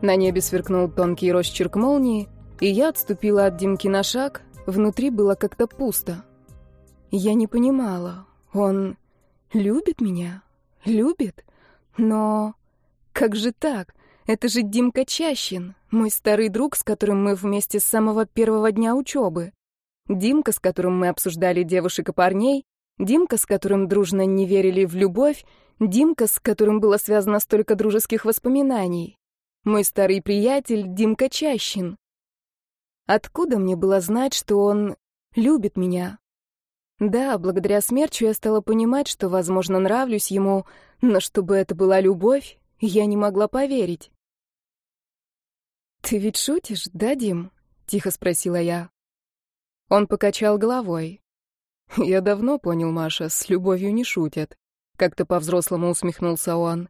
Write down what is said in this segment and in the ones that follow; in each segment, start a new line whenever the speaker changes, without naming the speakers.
На небе сверкнул тонкий росчерк молнии, и я отступила от Димки на шаг, внутри было как-то пусто. Я не понимала, он любит меня? Любит? Но как же так? Это же Димка Чащин, мой старый друг, с которым мы вместе с самого первого дня учебы. Димка, с которым мы обсуждали девушек и парней, Димка, с которым дружно не верили в любовь, Димка, с которым было связано столько дружеских воспоминаний. Мой старый приятель Димка Чащин. Откуда мне было знать, что он любит меня? Да, благодаря смерчу я стала понимать, что, возможно, нравлюсь ему, но чтобы это была любовь, я не могла поверить. «Ты ведь шутишь, да, Дим?» — тихо спросила я. Он покачал головой. «Я давно понял, Маша, с любовью не шутят». Как-то по-взрослому усмехнулся он.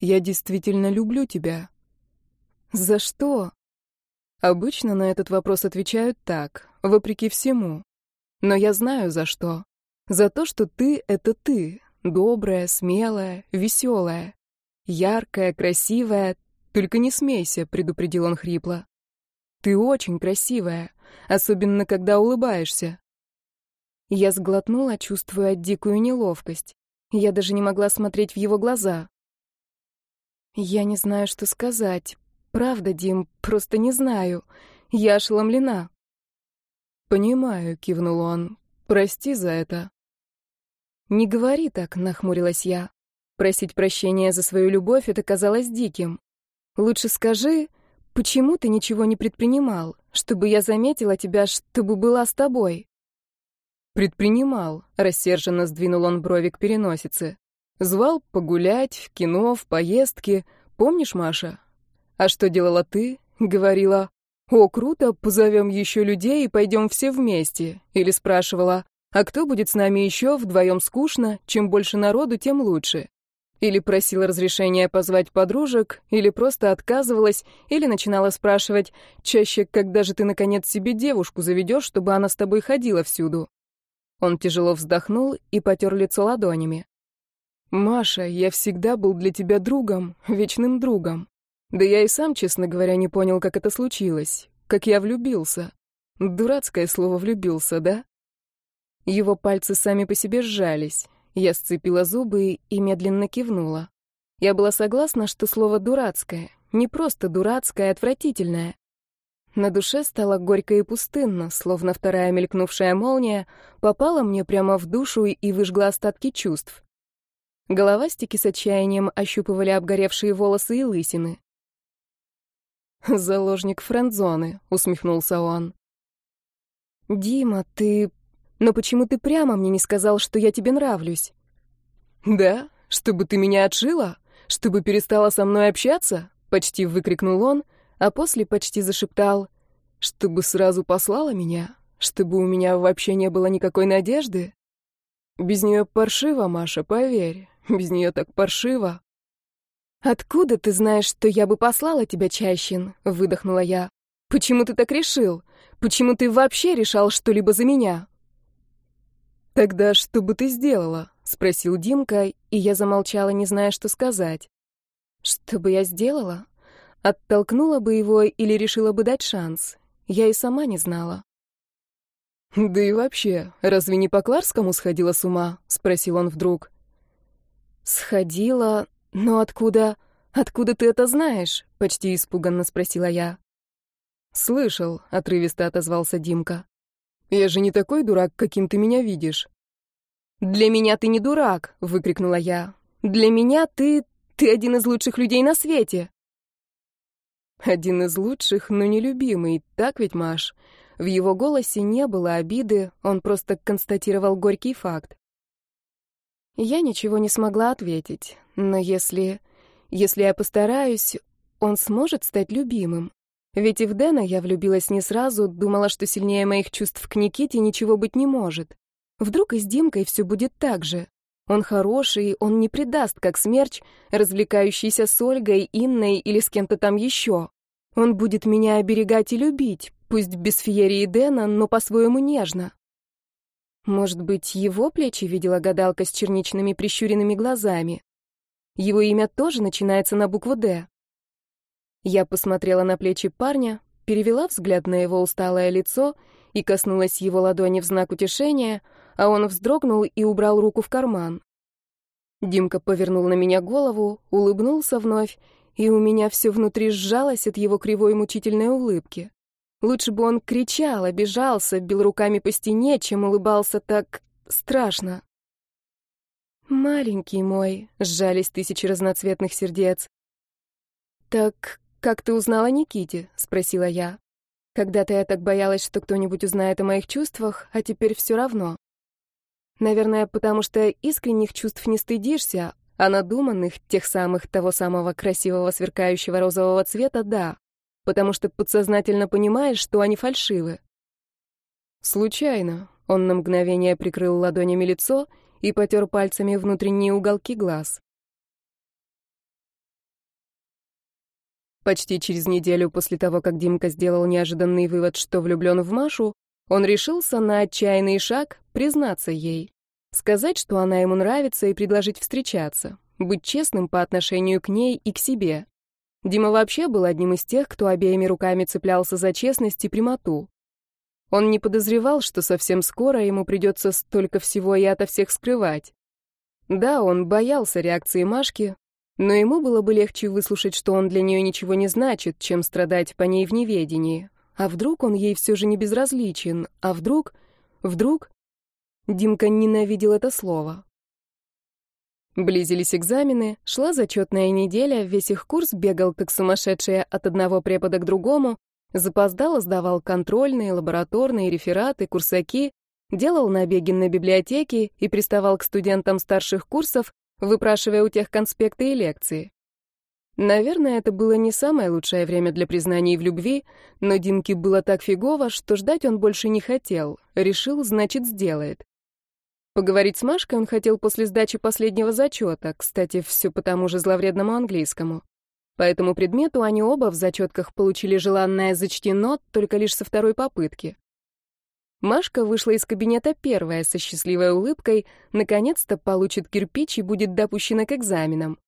«Я действительно люблю тебя. За что? Обычно на этот вопрос отвечают так, вопреки всему. Но я знаю за что. За то, что ты — это ты, добрая, смелая, веселая, яркая, красивая. Только не смейся, предупредил он хрипло. Ты очень красивая, особенно когда улыбаешься. Я сглотнула, чувствуя дикую неловкость. Я даже не могла смотреть в его глаза. Я не знаю, что сказать. Правда, Дим, просто не знаю. Я ошеломлена. Понимаю, кивнул он. Прости за это. Не говори так, нахмурилась я. Просить прощения за свою любовь это казалось диким. Лучше скажи, почему ты ничего не предпринимал, чтобы я заметила тебя, чтобы была с тобой. Предпринимал, рассерженно сдвинул он брови к переносице. Звал погулять, в кино, в поездки. Помнишь, Маша? А что делала ты? Говорила, «О, круто, позовем еще людей и пойдем все вместе». Или спрашивала, «А кто будет с нами еще? Вдвоем скучно. Чем больше народу, тем лучше». Или просила разрешения позвать подружек, или просто отказывалась, или начинала спрашивать, чаще, когда же ты, наконец, себе девушку заведешь, чтобы она с тобой ходила всюду. Он тяжело вздохнул и потер лицо ладонями. «Маша, я всегда был для тебя другом, вечным другом. Да я и сам, честно говоря, не понял, как это случилось. Как я влюбился. Дурацкое слово «влюбился», да? Его пальцы сами по себе сжались. Я сцепила зубы и медленно кивнула. Я была согласна, что слово «дурацкое» не просто дурацкое, а отвратительное. На душе стало горько и пустынно, словно вторая мелькнувшая молния попала мне прямо в душу и выжгла остатки чувств. Головастики с отчаянием ощупывали обгоревшие волосы и лысины. «Заложник френдзоны», — усмехнулся он. «Дима, ты... Но почему ты прямо мне не сказал, что я тебе нравлюсь?» «Да? Чтобы ты меня отшила? Чтобы перестала со мной общаться?» — почти выкрикнул он, а после почти зашептал. «Чтобы сразу послала меня? Чтобы у меня вообще не было никакой надежды? Без нее паршиво, Маша, поверь. Без нее так паршиво». «Откуда ты знаешь, что я бы послала тебя, Чащин?» — выдохнула я. «Почему ты так решил? Почему ты вообще решал что-либо за меня?» «Тогда что бы ты сделала?» — спросил Димка, и я замолчала, не зная, что сказать. «Что бы я сделала? Оттолкнула бы его или решила бы дать шанс? Я и сама не знала». «Да и вообще, разве не по Кларскому сходила с ума?» — спросил он вдруг. «Сходила, «Но откуда... откуда ты это знаешь?» — почти испуганно спросила я. «Слышал», — отрывисто отозвался Димка. «Я же не такой дурак, каким ты меня видишь». «Для меня ты не дурак!» — выкрикнула я. «Для меня ты... ты один из лучших людей на свете!» «Один из лучших, но нелюбимый, так ведь, Маш?» В его голосе не было обиды, он просто констатировал горький факт. Я ничего не смогла ответить, но если... если я постараюсь, он сможет стать любимым. Ведь и в Дэна я влюбилась не сразу, думала, что сильнее моих чувств к Никите ничего быть не может. Вдруг и с Димкой все будет так же. Он хороший, он не предаст, как смерч, развлекающийся с Ольгой, Инной или с кем-то там еще. Он будет меня оберегать и любить, пусть без феерии Дэна, но по-своему нежно. Может быть, его плечи видела гадалка с черничными прищуренными глазами? Его имя тоже начинается на букву «Д». Я посмотрела на плечи парня, перевела взгляд на его усталое лицо и коснулась его ладони в знак утешения, а он вздрогнул и убрал руку в карман. Димка повернул на меня голову, улыбнулся вновь, и у меня все внутри сжалось от его кривой мучительной улыбки. Лучше бы он кричал, обижался, бил руками по стене, чем улыбался так страшно. «Маленький мой», — сжались тысячи разноцветных сердец. «Так как ты узнала Никите?» — спросила я. «Когда-то я так боялась, что кто-нибудь узнает о моих чувствах, а теперь все равно». Наверное, потому что искренних чувств не стыдишься, а надуманных, тех самых, того самого красивого сверкающего розового цвета, да, потому что подсознательно понимаешь, что они фальшивы. Случайно. Он на мгновение прикрыл ладонями лицо и потер пальцами внутренние уголки глаз. Почти через неделю после того, как Димка сделал неожиданный вывод, что влюблен в Машу, он решился на отчаянный шаг признаться ей. Сказать, что она ему нравится, и предложить встречаться. Быть честным по отношению к ней и к себе. Дима вообще был одним из тех, кто обеими руками цеплялся за честность и прямоту. Он не подозревал, что совсем скоро ему придется столько всего и ото всех скрывать. Да, он боялся реакции Машки, но ему было бы легче выслушать, что он для нее ничего не значит, чем страдать по ней в неведении. А вдруг он ей все же не безразличен? А вдруг... Вдруг... Димка ненавидел это слово. Близились экзамены, шла зачетная неделя, весь их курс бегал как сумасшедший от одного препода к другому, запоздало сдавал контрольные, лабораторные, рефераты, курсаки, делал набеги на библиотеки и приставал к студентам старших курсов, выпрашивая у тех конспекты и лекции. Наверное, это было не самое лучшее время для признаний в любви, но Димке было так фигово, что ждать он больше не хотел. Решил, значит, сделает. Поговорить с Машкой он хотел после сдачи последнего зачета, кстати, все по тому же зловредному английскому. По этому предмету они оба в зачетках получили желанное зачтено, только лишь со второй попытки. Машка вышла из кабинета первая со счастливой улыбкой, наконец-то получит кирпич и будет допущена к экзаменам.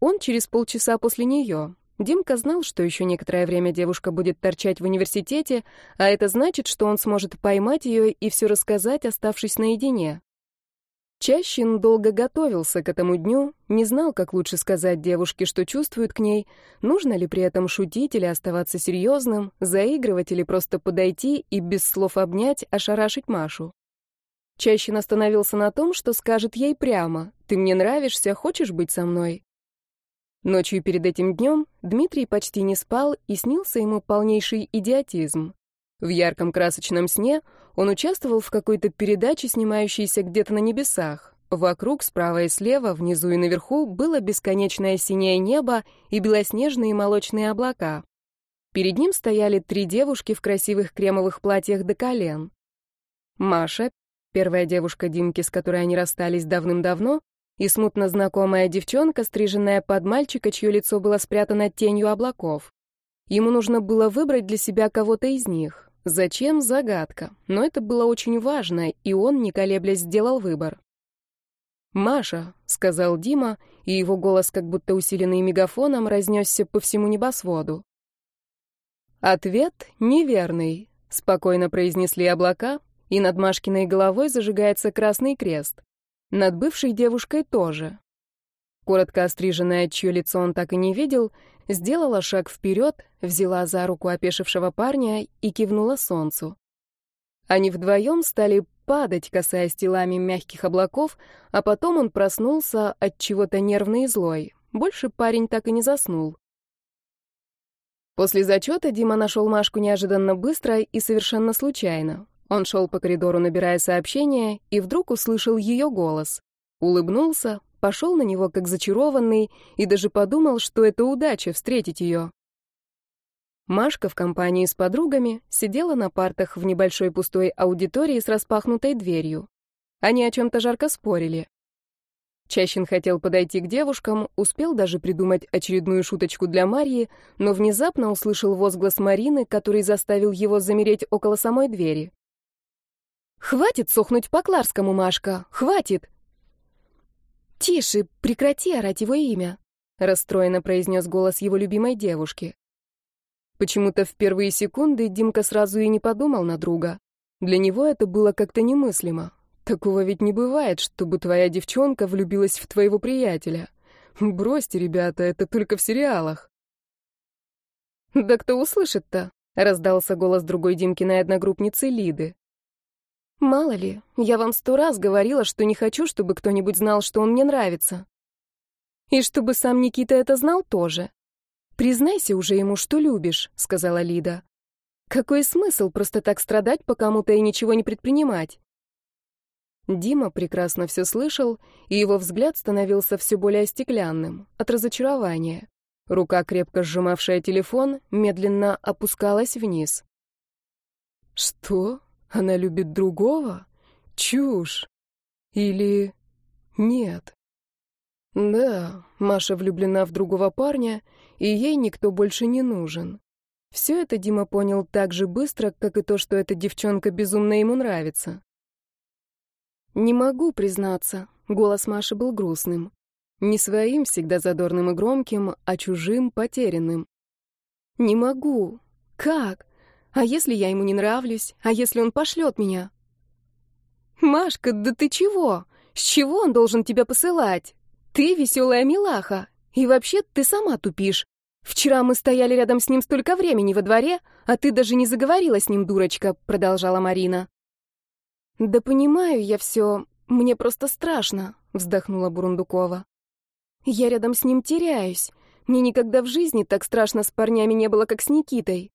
Он через полчаса после нее. Димка знал, что еще некоторое время девушка будет торчать в университете, а это значит, что он сможет поймать ее и все рассказать, оставшись наедине. Чащин долго готовился к этому дню, не знал, как лучше сказать девушке, что чувствует к ней, нужно ли при этом шутить или оставаться серьезным, заигрывать или просто подойти и без слов обнять, ошарашить Машу. Чащин остановился на том, что скажет ей прямо «Ты мне нравишься, хочешь быть со мной?» Ночью перед этим днем Дмитрий почти не спал, и снился ему полнейший идиотизм. В ярком красочном сне он участвовал в какой-то передаче, снимающейся где-то на небесах. Вокруг, справа и слева, внизу и наверху было бесконечное синее небо и белоснежные молочные облака. Перед ним стояли три девушки в красивых кремовых платьях до колен. Маша, первая девушка Димки, с которой они расстались давным-давно, и смутно знакомая девчонка, стриженная под мальчика, чье лицо было спрятано тенью облаков. Ему нужно было выбрать для себя кого-то из них. Зачем — загадка, но это было очень важно, и он, не колеблясь, сделал выбор. «Маша», — сказал Дима, и его голос, как будто усиленный мегафоном, разнесся по всему небосводу. «Ответ неверный», — спокойно произнесли облака, и над Машкиной головой зажигается красный крест. Над бывшей девушкой тоже. Коротко остриженная, чье лицо он так и не видел, сделала шаг вперед, взяла за руку опешившего парня и кивнула солнцу. Они вдвоем стали падать, касаясь телами мягких облаков, а потом он проснулся от чего-то нервный и злой. Больше парень так и не заснул. После зачета Дима нашел Машку неожиданно быстро и совершенно случайно. Он шел по коридору, набирая сообщения, и вдруг услышал ее голос. Улыбнулся, пошел на него как зачарованный и даже подумал, что это удача встретить ее. Машка в компании с подругами сидела на партах в небольшой пустой аудитории с распахнутой дверью. Они о чем-то жарко спорили. Чащин хотел подойти к девушкам, успел даже придумать очередную шуточку для Марьи, но внезапно услышал возглас Марины, который заставил его замереть около самой двери. «Хватит сохнуть по Кларскому, Машка! Хватит!» «Тише, прекрати орать его имя», — расстроенно произнес голос его любимой девушки. Почему-то в первые секунды Димка сразу и не подумал на друга. Для него это было как-то немыслимо. Такого ведь не бывает, чтобы твоя девчонка влюбилась в твоего приятеля. Бросьте, ребята, это только в сериалах. «Да кто услышит-то?» — раздался голос другой Димкиной одногруппницы Лиды. «Мало ли, я вам сто раз говорила, что не хочу, чтобы кто-нибудь знал, что он мне нравится. И чтобы сам Никита это знал тоже. Признайся уже ему, что любишь», — сказала Лида. «Какой смысл просто так страдать по кому-то и ничего не предпринимать?» Дима прекрасно все слышал, и его взгляд становился все более стеклянным, от разочарования. Рука, крепко сжимавшая телефон, медленно опускалась вниз. «Что? Она любит другого? Чушь! Или... нет?» «Да, Маша влюблена в другого парня, и ей никто больше не нужен. Все это Дима понял так же быстро, как и то, что эта девчонка безумно ему нравится. «Не могу признаться», — голос Маши был грустным. Не своим, всегда задорным и громким, а чужим, потерянным. «Не могу. Как? А если я ему не нравлюсь? А если он пошлет меня?» «Машка, да ты чего? С чего он должен тебя посылать? Ты веселая милаха. И вообще ты сама тупишь. Вчера мы стояли рядом с ним столько времени во дворе, а ты даже не заговорила с ним, дурочка», — продолжала Марина. «Да понимаю я все. Мне просто страшно», — вздохнула Бурундукова. «Я рядом с ним теряюсь. Мне никогда в жизни так страшно с парнями не было, как с Никитой».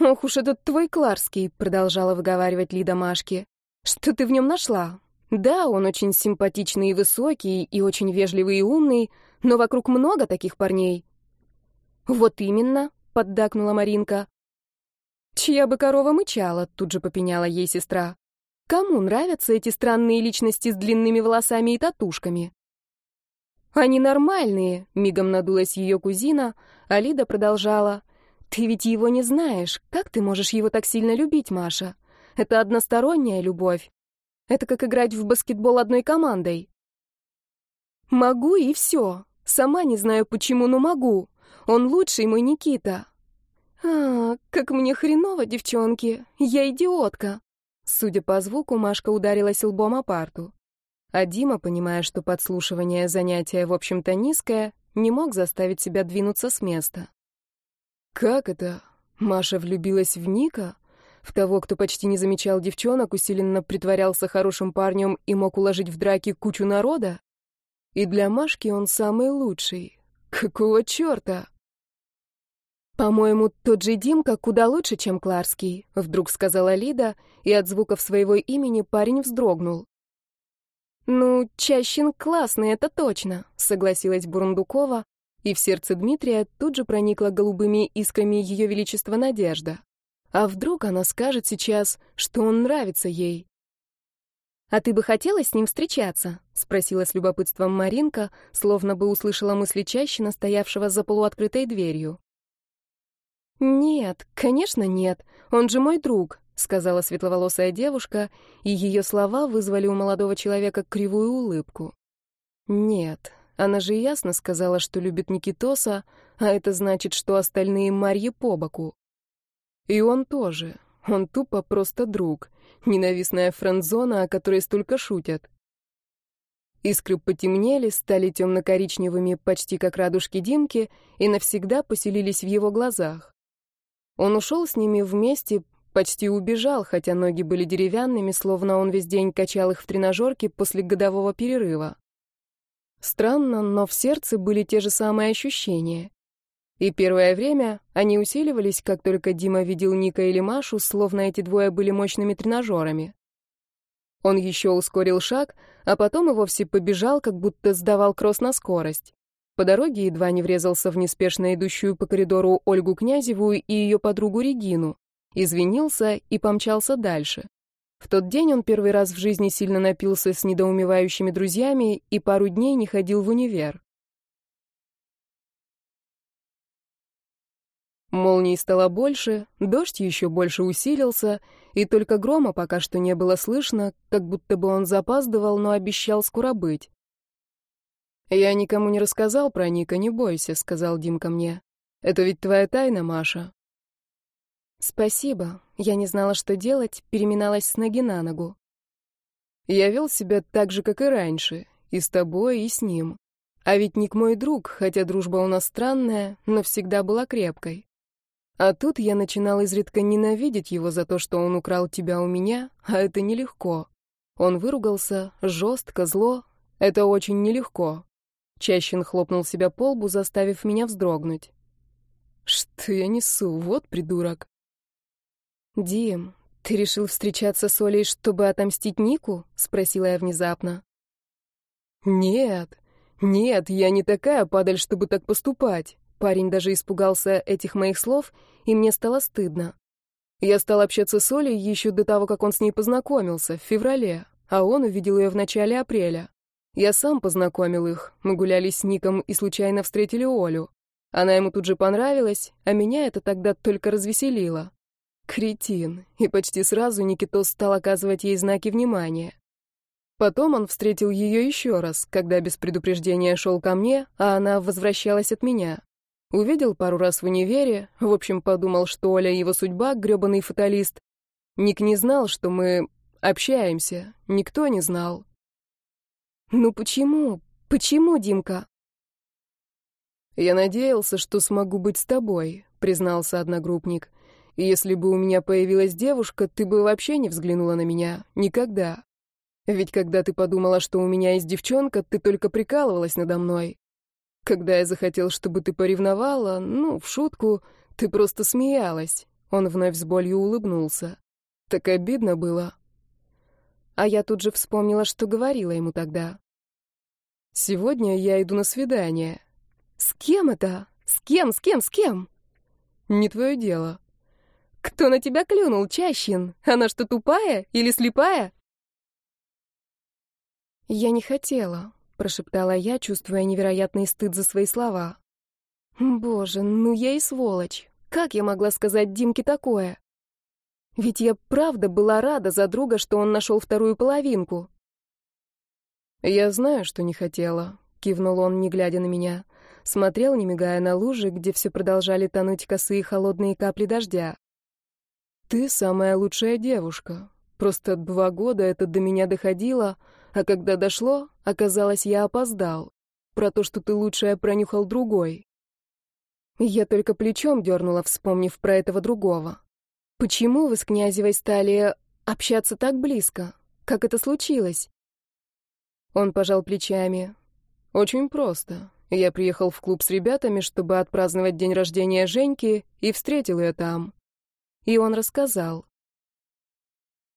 «Ох уж этот твой Кларский», — продолжала выговаривать Лида Машке. «Что ты в нем нашла? Да, он очень симпатичный и высокий, и очень вежливый и умный, но вокруг много таких парней». «Вот именно», — поддакнула Маринка. «Чья бы корова мычала», — тут же попеняла ей сестра. Кому нравятся эти странные личности с длинными волосами и татушками? Они нормальные, мигом надулась ее кузина, а Лида продолжала. Ты ведь его не знаешь. Как ты можешь его так сильно любить, Маша? Это односторонняя любовь. Это как играть в баскетбол одной командой. Могу и все. Сама не знаю почему, но могу. Он лучший мой Никита. А, как мне хреново, девчонки. Я идиотка. Судя по звуку, Машка ударилась лбом о парту. А Дима, понимая, что подслушивание занятия, в общем-то, низкое, не мог заставить себя двинуться с места. «Как это? Маша влюбилась в Ника? В того, кто почти не замечал девчонок, усиленно притворялся хорошим парнем и мог уложить в драке кучу народа? И для Машки он самый лучший. Какого черта?» «По-моему, тот же Димка куда лучше, чем Кларский», — вдруг сказала Лида, и от звуков своего имени парень вздрогнул. «Ну, Чащин классный, это точно», — согласилась Бурундукова, и в сердце Дмитрия тут же проникла голубыми искрами ее величества надежда. А вдруг она скажет сейчас, что он нравится ей? «А ты бы хотела с ним встречаться?» — спросила с любопытством Маринка, словно бы услышала мысли Чащина, стоявшего за полуоткрытой дверью. «Нет, конечно нет. Он же мой друг», — сказала светловолосая девушка, и ее слова вызвали у молодого человека кривую улыбку. «Нет, она же ясно сказала, что любит Никитоса, а это значит, что остальные Марьи по боку. И он тоже. Он тупо просто друг. Ненавистная френдзона, о которой столько шутят. Искры потемнели, стали темно-коричневыми, почти как радужки Димки, и навсегда поселились в его глазах. Он ушел с ними вместе, почти убежал, хотя ноги были деревянными, словно он весь день качал их в тренажерке после годового перерыва. Странно, но в сердце были те же самые ощущения. И первое время они усиливались, как только Дима видел Ника или Машу, словно эти двое были мощными тренажерами. Он еще ускорил шаг, а потом и вовсе побежал, как будто сдавал кросс на скорость. По дороге едва не врезался в неспешно идущую по коридору Ольгу Князеву и ее подругу Регину, извинился и помчался дальше. В тот день он первый раз в жизни сильно напился с недоумевающими друзьями и пару дней не ходил в универ. Молний стало больше, дождь еще больше усилился, и только грома пока что не было слышно, как будто бы он запаздывал, но обещал скоро быть. «Я никому не рассказал про Ника, не бойся», — сказал Димка мне. Это ведь твоя тайна, Маша. Спасибо. Я не знала, что делать, переминалась с ноги на ногу. Я вел себя так же, как и раньше, и с тобой, и с ним. А ведь Ник мой друг, хотя дружба у нас странная, но всегда была крепкой. А тут я начинал изредка ненавидеть его за то, что он украл тебя у меня, а это нелегко. Он выругался, жестко, зло. Это очень нелегко. Чащин хлопнул себя по лбу, заставив меня вздрогнуть. Что я несу? Вот придурок. Дим, ты решил встречаться с Олей, чтобы отомстить Нику? Спросила я внезапно. Нет, нет, я не такая падаль, чтобы так поступать. Парень даже испугался этих моих слов, и мне стало стыдно. Я стал общаться с Олей еще до того, как он с ней познакомился, в феврале, а он увидел ее в начале апреля. Я сам познакомил их, мы гуляли с Ником и случайно встретили Олю. Она ему тут же понравилась, а меня это тогда только развеселило. Кретин. И почти сразу Никитос стал оказывать ей знаки внимания. Потом он встретил ее еще раз, когда без предупреждения шел ко мне, а она возвращалась от меня. Увидел пару раз в универе, в общем, подумал, что Оля его судьба, грёбаный фаталист. Ник не знал, что мы общаемся, никто не знал. «Ну почему? Почему, Димка?» «Я надеялся, что смогу быть с тобой», — признался одногруппник. «Если бы у меня появилась девушка, ты бы вообще не взглянула на меня. Никогда. Ведь когда ты подумала, что у меня есть девчонка, ты только прикалывалась надо мной. Когда я захотел, чтобы ты поревновала, ну, в шутку, ты просто смеялась. Он вновь с болью улыбнулся. Так обидно было. А я тут же вспомнила, что говорила ему тогда. Сегодня я иду на свидание. С кем это? С кем, с кем, с кем? Не твое дело. Кто на тебя клюнул, Чащин? Она что, тупая или слепая? Я не хотела прошептала я, чувствуя невероятный стыд за свои слова. Боже, ну я и сволочь. Как я могла сказать Димке такое? Ведь я правда была рада за друга, что он нашел вторую половинку. Я знаю, что не хотела, кивнул он, не глядя на меня. Смотрел, не мигая на лужи, где все продолжали тонуть косые холодные капли дождя. Ты самая лучшая девушка. Просто два года это до меня доходило, а когда дошло, оказалось, я опоздал. Про то, что ты лучшая, пронюхал другой. Я только плечом дернула, вспомнив про этого другого. Почему вы с Князевой стали общаться так близко? Как это случилось? Он пожал плечами. Очень просто. Я приехал в клуб с ребятами, чтобы отпраздновать день рождения Женьки, и встретил ее там. И он рассказал.